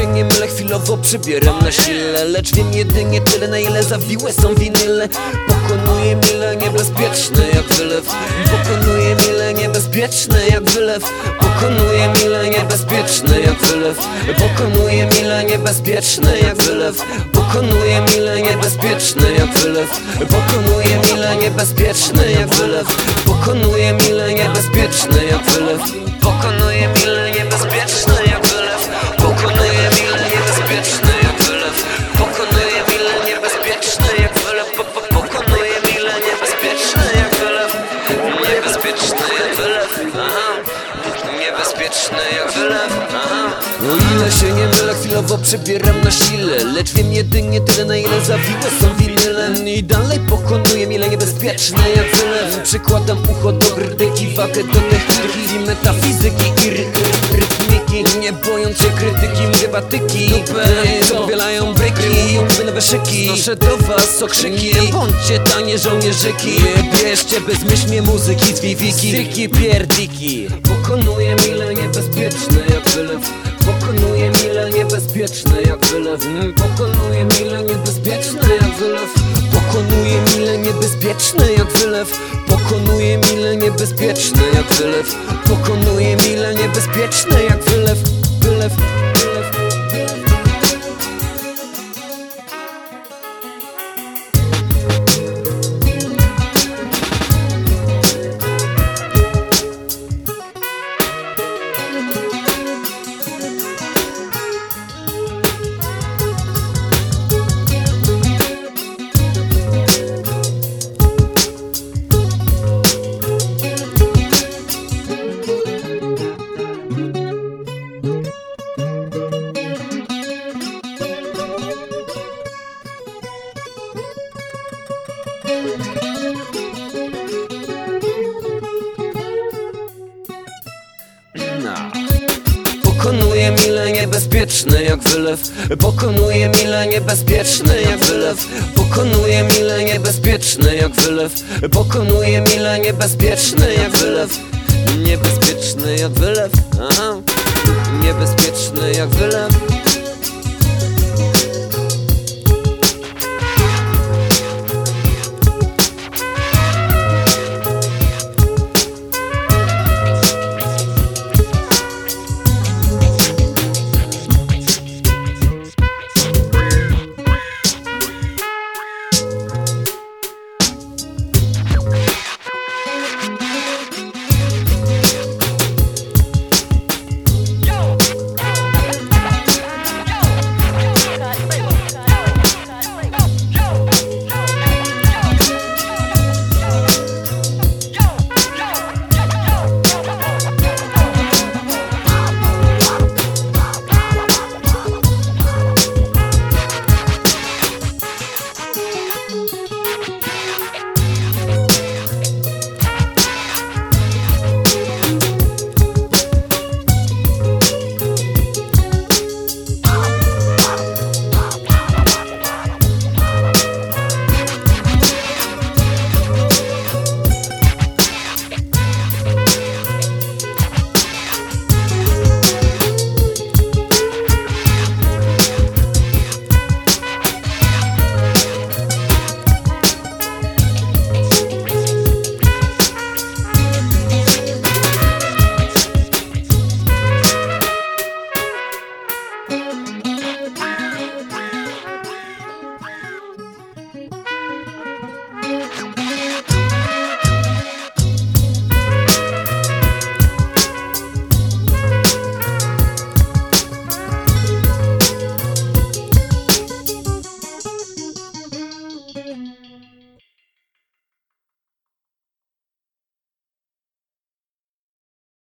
się nie mylę, chwilowo przybieram na sile Lecz wiem jedynie tyle, na ile zawiłe są winyle. Pokonuję mile niebezpieczne jak wylew. Pokonuję mile niebezpieczne jak wylew. Pokonuję mile niebezpieczne jak wylew. Pokonuję mile niebezpieczne jak wylew. Pokonuję mile niebezpieczne jak wylew. Pokonuję mile niebezpieczne jak wylew. Pokonuję mile niebezpieczne jak wylew. Pokonuję mile niebezpieczne Niebezpieczne jak wylew. Aha. Niebezpieczne jak wylew. Aha. O ile się nie mylę, chwilowo przebieram na sile. Lecz wiem jedynie tyle, na ile zawiłe są winyle. I dalej pokonuję mile niebezpieczne jak wylew. Przykładam ucho do krytyki, wagę do techniki I metafizyki i ry Nie bojąc się krytyki, mówię batyki Co powielają bryki, mówię nowe szyki Noszę do was okrzyki, nie bądźcie tanie żołnierzyki Bierzcie bezmyślnie muzyki z wiwiki. Stryki pierdiki. Pokonuję mile niebezpieczne jak wylew. Pokonuję mile niebezpieczne jak wylew. Pokonuję mile niebezpieczne jak wylew. Pokonuję mile niebezpieczne jak wylew. Pokonuję mile niebezpieczne jak wylew. Pokonuję mile niebezpieczne jak wylew live. Pokonuję mile niebezpieczne jak wylew. Pokonuję mile niebezpieczne jak wylew. Pokonuję mile niebezpieczne jak wylew. Pokonuję mile niebezpieczne jak wylew. Niebezpieczny jak wylew. Aha. Niebezpieczny jak wylew